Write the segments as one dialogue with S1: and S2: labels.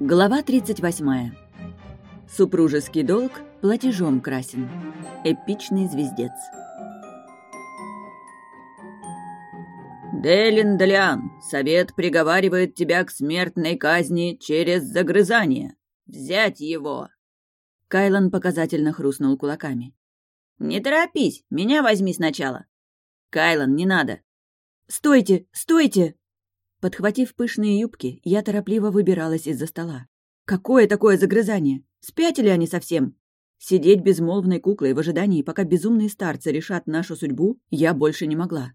S1: Глава 38. Супружеский долг платежом красен. Эпичный звездец.
S2: «Делин Делиан, совет приговаривает тебя к смертной казни через загрызание. Взять его!»
S1: Кайлан показательно хрустнул кулаками.
S2: «Не торопись, меня возьми сначала».
S1: «Кайлан, не надо». «Стойте, стойте!» Подхватив пышные юбки, я торопливо выбиралась из-за стола. Какое такое загрызание? Спятили они совсем? Сидеть безмолвной куклой в ожидании, пока безумные старцы решат нашу судьбу, я больше не могла.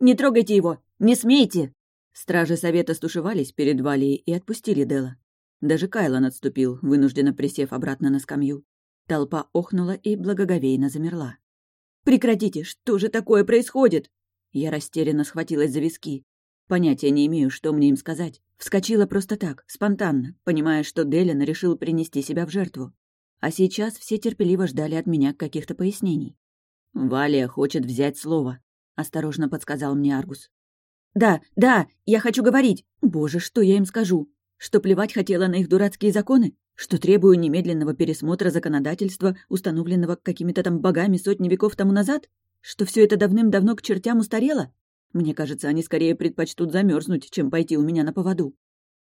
S1: «Не трогайте его! Не смейте!» Стражи совета стушевались перед Валией и отпустили Дела. Даже Кайлан отступил, вынужденно присев обратно на скамью. Толпа охнула и благоговейно замерла. «Прекратите! Что же такое происходит?» Я растерянно схватилась за виски. Понятия не имею, что мне им сказать. Вскочила просто так, спонтанно, понимая, что Делин решил принести себя в жертву. А сейчас все терпеливо ждали от меня каких-то пояснений. «Валия хочет взять слово», — осторожно подсказал мне Аргус. «Да, да, я хочу говорить. Боже, что я им скажу? Что плевать хотела на их дурацкие законы? Что требую немедленного пересмотра законодательства, установленного какими-то там богами сотни веков тому назад? Что все это давным-давно к чертям устарело? Мне кажется, они скорее предпочтут замерзнуть, чем пойти у меня на поводу.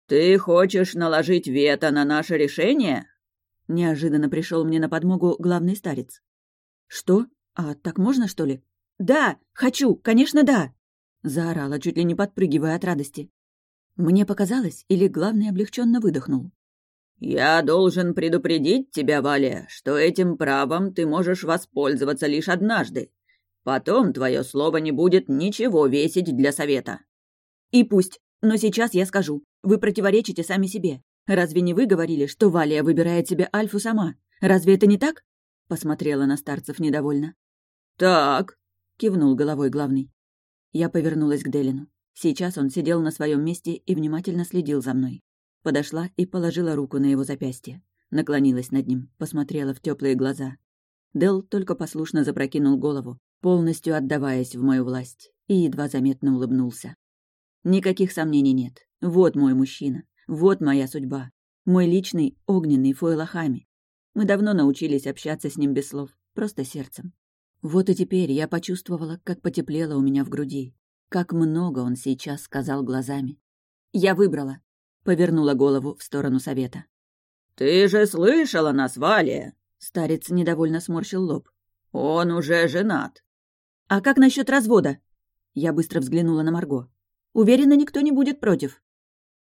S2: «Ты хочешь наложить вето на наше решение?»
S1: Неожиданно пришел мне на подмогу главный старец. «Что? А так можно, что ли?» «Да! Хочу! Конечно, да!» Заорала, чуть ли не подпрыгивая от радости. Мне показалось, или главный облегченно выдохнул.
S2: «Я должен предупредить тебя, Валя, что этим правом ты можешь воспользоваться лишь однажды. Потом твое слово не будет ничего весить для совета».
S1: «И пусть. Но сейчас я скажу. Вы противоречите сами себе. Разве не вы говорили, что Валия выбирает себе Альфу сама? Разве это не так?» Посмотрела на старцев недовольно.
S2: «Так», — кивнул головой главный.
S1: Я повернулась к Делину. Сейчас он сидел на своем месте и внимательно следил за мной. Подошла и положила руку на его запястье. Наклонилась над ним, посмотрела в теплые глаза. Дел только послушно запрокинул голову, полностью отдаваясь в мою власть, и едва заметно улыбнулся. Никаких сомнений нет. Вот мой мужчина. Вот моя судьба. Мой личный огненный Фуэлахами. Мы давно научились общаться с ним без слов, просто сердцем. Вот и теперь я почувствовала, как потеплело у меня в груди. Как много он сейчас сказал глазами. «Я выбрала», — повернула голову в сторону совета.
S2: «Ты же слышала нас, Валия!»
S1: Старец недовольно сморщил лоб.
S2: «Он уже женат.
S1: «А как насчет развода?» Я быстро взглянула на Марго. «Уверена, никто не будет против».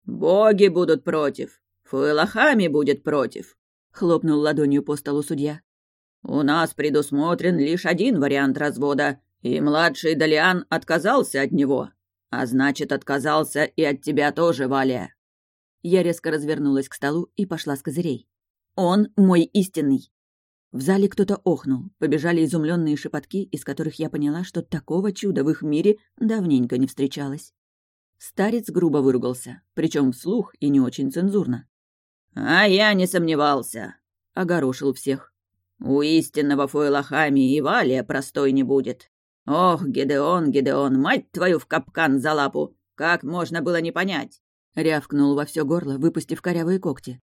S2: «Боги будут против. Фуэлахами будет против», — хлопнул ладонью по столу судья. «У нас предусмотрен лишь один вариант развода, и младший Далиан отказался от него. А значит, отказался и от тебя тоже, Валя».
S1: Я резко развернулась к столу и пошла с козырей. «Он мой истинный. В зале кто-то охнул, побежали изумленные шепотки, из которых я поняла, что такого чуда в их мире давненько не встречалось. Старец грубо выругался, причем вслух и не очень цензурно.
S2: «А я не сомневался», — огорошил всех. «У истинного Фуэлахами и Валия простой не будет. Ох, Гедеон, Гедеон, мать твою в капкан за лапу! Как можно было не понять?»
S1: Рявкнул во все горло, выпустив корявые когти.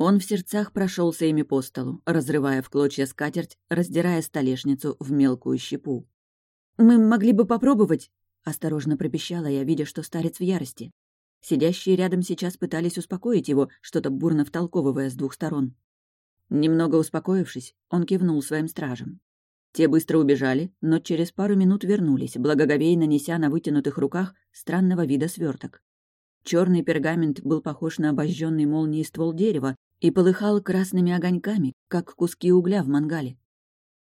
S1: Он в сердцах прошелся ими по столу, разрывая в клочья скатерть, раздирая столешницу в мелкую щепу. «Мы могли бы попробовать», — осторожно пропищала я, видя, что старец в ярости. Сидящие рядом сейчас пытались успокоить его, что-то бурно втолковывая с двух сторон. Немного успокоившись, он кивнул своим стражам. Те быстро убежали, но через пару минут вернулись, благоговейно неся на вытянутых руках странного вида сверток. Черный пергамент был похож на обожженный молнией ствол дерева, и полыхал красными огоньками, как куски угля в мангале.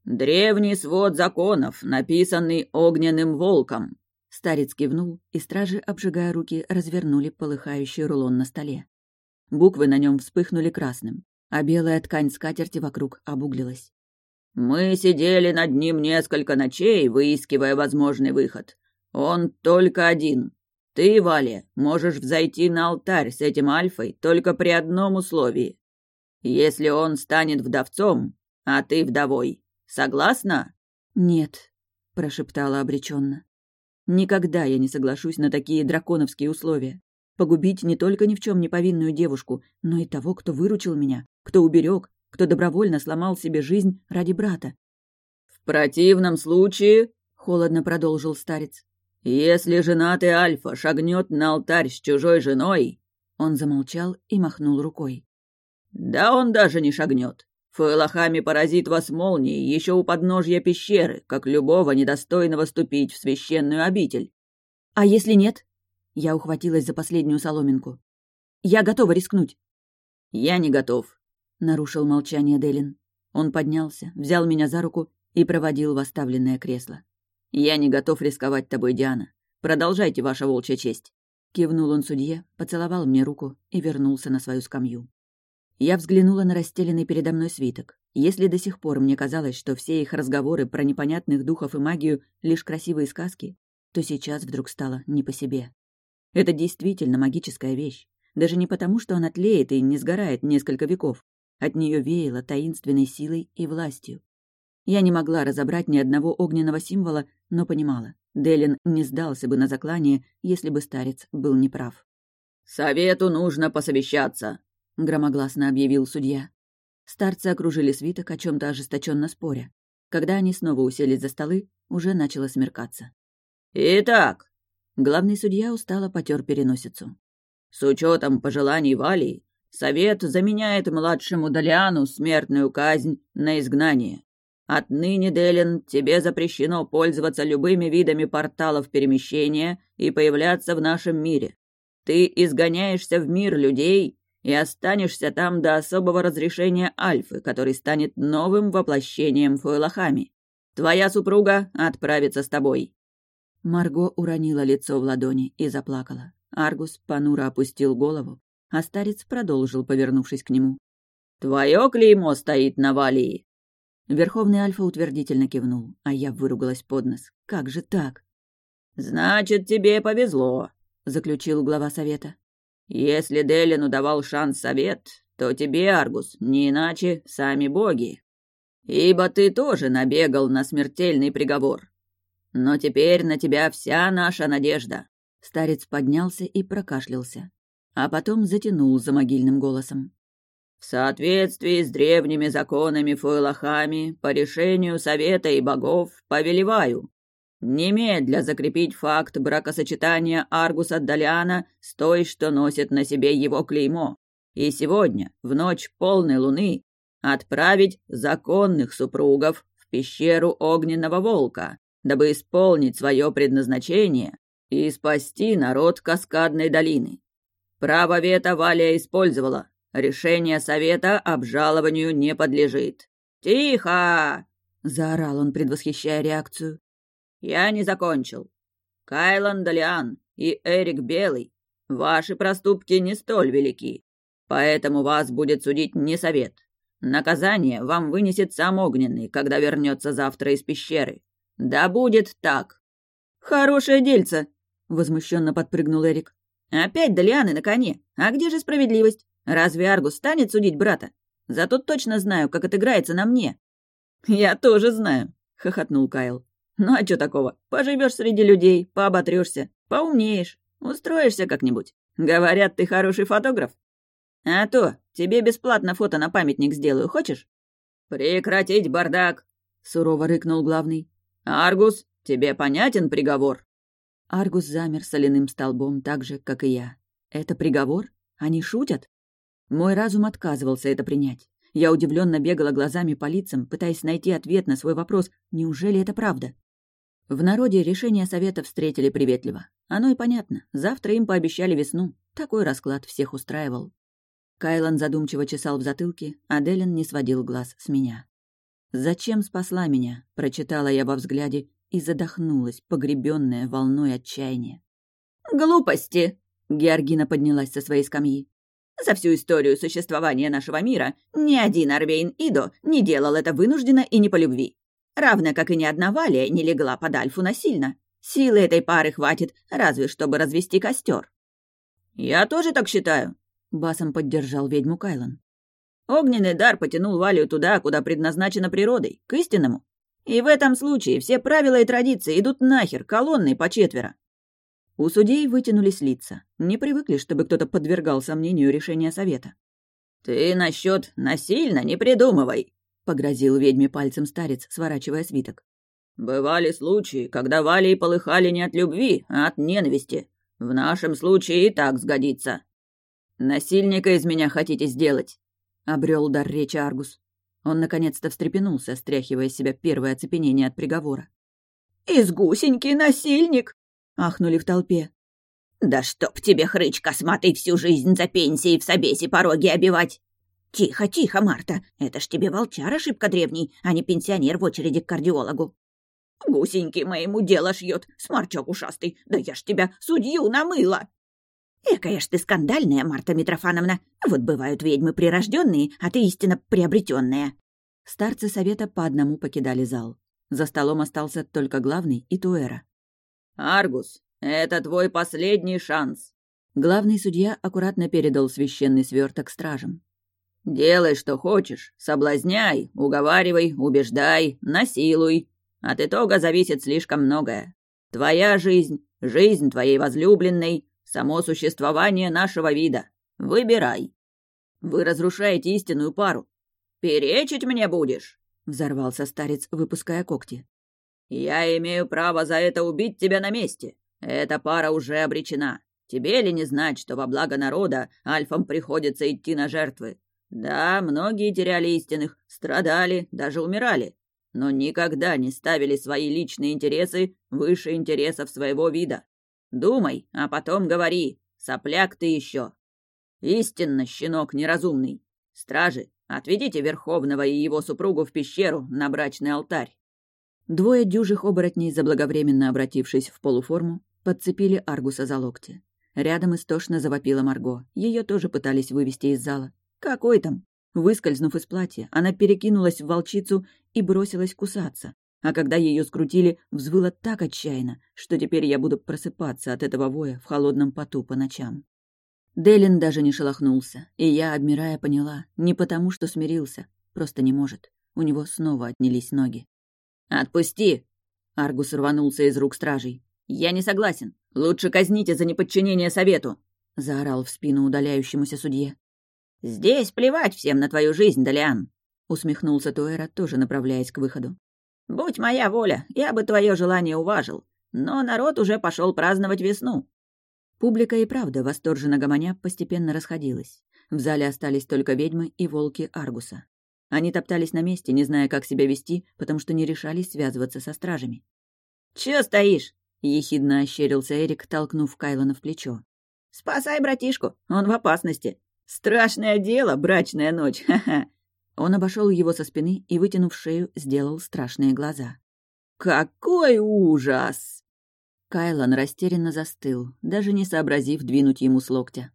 S2: «Древний свод законов, написанный огненным волком!»
S1: Старец кивнул, и стражи, обжигая руки, развернули полыхающий рулон на столе. Буквы на нем вспыхнули красным, а белая ткань скатерти вокруг обуглилась.
S2: «Мы сидели над ним несколько ночей, выискивая возможный выход. Он только один. Ты, Валя, можешь взойти на алтарь с этим альфой только при одном условии. Если он станет вдовцом, а ты вдовой, согласна?»
S1: «Нет», — прошептала обреченно. «Никогда я не соглашусь на такие драконовские условия. Погубить не только ни в чем не повинную девушку, но и того, кто выручил меня, кто уберег, кто добровольно сломал себе жизнь ради брата.
S2: «В противном случае», — холодно продолжил старец, «если женатый Альфа шагнет на алтарь с чужой женой...»
S1: Он замолчал и махнул рукой.
S2: «Да он даже не шагнет. Фуэлахами поразит вас молнией еще у подножья пещеры, как любого недостойного ступить в священную обитель».
S1: «А если нет?» Я ухватилась за последнюю соломинку. «Я готова рискнуть».
S2: «Я не готов», — нарушил молчание Делин. Он поднялся, взял меня за руку и проводил в оставленное кресло. «Я не готов рисковать тобой, Диана. Продолжайте, ваша волчья честь». Кивнул он судье, поцеловал мне руку и вернулся на свою скамью. Я взглянула на расстеленный передо мной свиток. Если до сих пор мне казалось, что все их разговоры про непонятных духов и магию — лишь красивые сказки, то сейчас вдруг стало не по себе. Это действительно магическая вещь. Даже не потому, что она тлеет и не сгорает несколько веков. От нее веяло таинственной силой и властью. Я не могла разобрать ни одного огненного символа, но понимала, Делин не сдался бы на заклание, если бы старец был неправ. «Совету нужно посовещаться», — громогласно объявил судья.
S1: Старцы окружили свиток, о чем то ожесточенно споря. Когда они снова уселись за столы, уже начало смеркаться.
S2: «Итак,
S1: Главный судья устало потер переносицу.
S2: «С учетом пожеланий Валии, совет заменяет младшему Далиану смертную казнь на изгнание. Отныне, Делин, тебе запрещено пользоваться любыми видами порталов перемещения и появляться в нашем мире. Ты изгоняешься в мир людей и останешься там до особого разрешения Альфы, который станет новым воплощением Фуэлахами. Твоя супруга отправится с тобой.
S1: Марго уронила лицо в ладони и заплакала. Аргус понуро опустил голову, а старец продолжил, повернувшись к нему.
S2: «Твое клеймо стоит на Валии!»
S1: Верховный Альфа утвердительно кивнул, а я выругалась под нос. «Как же так?»
S2: «Значит, тебе повезло», — заключил глава совета. «Если Делину давал шанс совет, то тебе, Аргус, не иначе сами боги. Ибо ты тоже набегал на смертельный приговор. Но теперь на тебя вся наша надежда».
S1: Старец поднялся и прокашлялся, а потом затянул за могильным голосом.
S2: «В соответствии с древними законами Фуэлахами, по решению Совета и Богов, повелеваю немедля закрепить факт бракосочетания Аргуса Далиана с той, что носит на себе его клеймо, и сегодня, в ночь полной луны, отправить законных супругов в пещеру Огненного Волка, дабы исполнить свое предназначение и спасти народ Каскадной долины. Право вето Валия использовала. Решение совета обжалованию не подлежит. «Тихо!» — заорал он, предвосхищая реакцию. «Я не закончил. Кайлан Далиан и Эрик Белый, ваши проступки не столь велики, поэтому вас будет судить не совет. Наказание вам вынесет сам Огненный, когда вернется завтра из пещеры. «Да будет так!»
S1: «Хорошее дельце!» — возмущенно подпрыгнул Эрик.
S2: «Опять Далианы на коне. А где же справедливость? Разве Аргус станет судить брата? Зато точно знаю, как отыграется на мне».
S1: «Я тоже знаю», — хохотнул Кайл. «Ну а что такого? Поживешь среди людей, пооботрешься, поумнеешь, устроишься как-нибудь. Говорят, ты хороший фотограф. А то, тебе бесплатно фото на памятник сделаю, хочешь?»
S2: «Прекратить бардак!» — сурово рыкнул главный. «Аргус, тебе понятен приговор?»
S1: Аргус замер соляным столбом так же, как и я. «Это приговор? Они шутят?» Мой разум отказывался это принять. Я удивленно бегала глазами по лицам, пытаясь найти ответ на свой вопрос «Неужели это правда?» В народе решение совета встретили приветливо. Оно и понятно. Завтра им пообещали весну. Такой расклад всех устраивал. Кайлан задумчиво чесал в затылке, а Делин не сводил глаз с меня. «Зачем спасла меня?» — прочитала я во взгляде и задохнулась, погребенная волной отчаяния.
S2: «Глупости!»
S1: — Георгина поднялась со своей скамьи.
S2: «За всю историю существования нашего мира ни один Арвейн Идо не делал это вынужденно и не по любви. Равно как и ни одна Валия не легла под Альфу насильно. Силы этой пары хватит, разве чтобы развести костер. «Я тоже так считаю», — басом поддержал ведьму Кайлан. Огненный дар потянул Валию туда, куда предназначено природой, к истинному. И в этом случае все правила и традиции идут нахер, колонной по четверо.
S1: У судей вытянулись лица. Не привыкли, чтобы кто-то подвергал сомнению решение совета.
S2: «Ты насчет насильно не придумывай», — погрозил ведьме пальцем старец, сворачивая свиток. «Бывали случаи, когда валии полыхали не от любви, а от ненависти. В нашем случае и так сгодится». «Насильника из меня хотите сделать?» — обрел дар речи Аргус. Он наконец-то встрепенулся, стряхивая с себя первое оцепенение от приговора.
S1: «Из гусеньки насильник!» — ахнули в толпе.
S3: «Да чтоб тебе, хрыч косматый, всю жизнь за пенсией в собесе пороги обивать!» «Тихо, тихо, Марта, это ж тебе волчар ошибка древний, а не пенсионер в очереди к кардиологу».
S4: «Гусеньки моему дело шьет, сморчок ушастый, да я ж тебя судью намыла!»
S3: «Экая ж ты скандальная, Марта Митрофановна. Вот бывают ведьмы прирожденные, а ты истинно приобретенная.
S1: Старцы совета по одному покидали зал. За столом остался только главный и Туэра.
S2: «Аргус, это твой последний шанс!»
S1: Главный судья аккуратно передал священный сверток стражам.
S2: «Делай, что хочешь, соблазняй, уговаривай, убеждай, насилуй. От итога зависит слишком многое. Твоя жизнь, жизнь твоей возлюбленной, само существование нашего вида. Выбирай. Вы разрушаете истинную пару. Перечить мне будешь?» — взорвался старец, выпуская когти. «Я имею право за это убить тебя на месте. Эта пара уже обречена. Тебе ли не знать, что во благо народа альфам приходится идти на жертвы? Да, многие теряли истинных, страдали, даже умирали, но никогда не ставили свои личные интересы выше интересов своего вида. Думай, а потом говори. Сопляк ты еще. Истинно, щенок неразумный. Стражи, отведите Верховного и его супругу в пещеру на брачный алтарь.
S1: Двое дюжих оборотней, заблаговременно обратившись в полуформу, подцепили Аргуса за локти. Рядом истошно завопила Марго. Ее тоже пытались вывести из зала. Какой там? Выскользнув из платья, она перекинулась в волчицу и бросилась кусаться а когда ее скрутили, взвыла так отчаянно, что теперь я буду просыпаться от этого воя в холодном поту по ночам. Делин даже не шелохнулся, и я, обмирая, поняла, не потому что смирился, просто не может. У него снова отнялись ноги.
S2: «Отпусти!» — Аргус рванулся из рук стражей. «Я не согласен. Лучше казните за неподчинение совету!» — заорал в спину удаляющемуся судье.
S3: «Здесь плевать всем на твою жизнь, Далиан!»
S1: — усмехнулся Туэра, тоже направляясь к выходу.
S3: Будь моя воля, я бы твое желание уважил, но народ уже пошел праздновать весну.
S1: Публика и правда, восторженно гомоня, постепенно расходилась. В зале остались только ведьмы и волки Аргуса. Они топтались на месте, не зная, как себя вести, потому что не решались связываться со стражами.
S3: «Чё стоишь?»
S1: — ехидно ощерился Эрик, толкнув Кайлона в плечо.
S3: «Спасай братишку, он в опасности. Страшное дело, брачная ночь, ха-ха.
S1: Он обошел его со спины и, вытянув шею, сделал страшные глаза.
S2: «Какой ужас!»
S1: Кайлан растерянно застыл, даже не сообразив двинуть ему с локтя.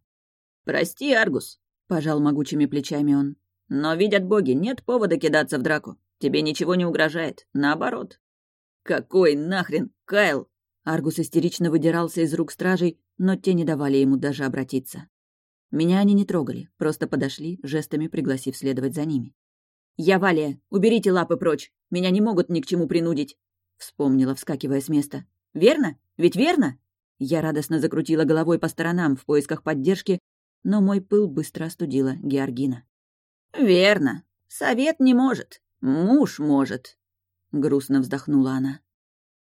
S2: «Прости, Аргус», — пожал могучими плечами он. «Но, видят боги, нет повода кидаться в драку. Тебе ничего не угрожает. Наоборот». «Какой нахрен, Кайл?»
S1: Аргус истерично выдирался из рук стражей, но те не давали ему даже обратиться. Меня они не трогали, просто подошли, жестами пригласив следовать за ними.
S2: «Я Валия! Уберите лапы прочь! Меня не могут ни к чему принудить!» Вспомнила, вскакивая с места. «Верно? Ведь верно?» Я радостно закрутила головой по сторонам в поисках поддержки, но мой пыл быстро остудила Георгина.
S3: «Верно. Совет не может. Муж может», —
S1: грустно вздохнула она.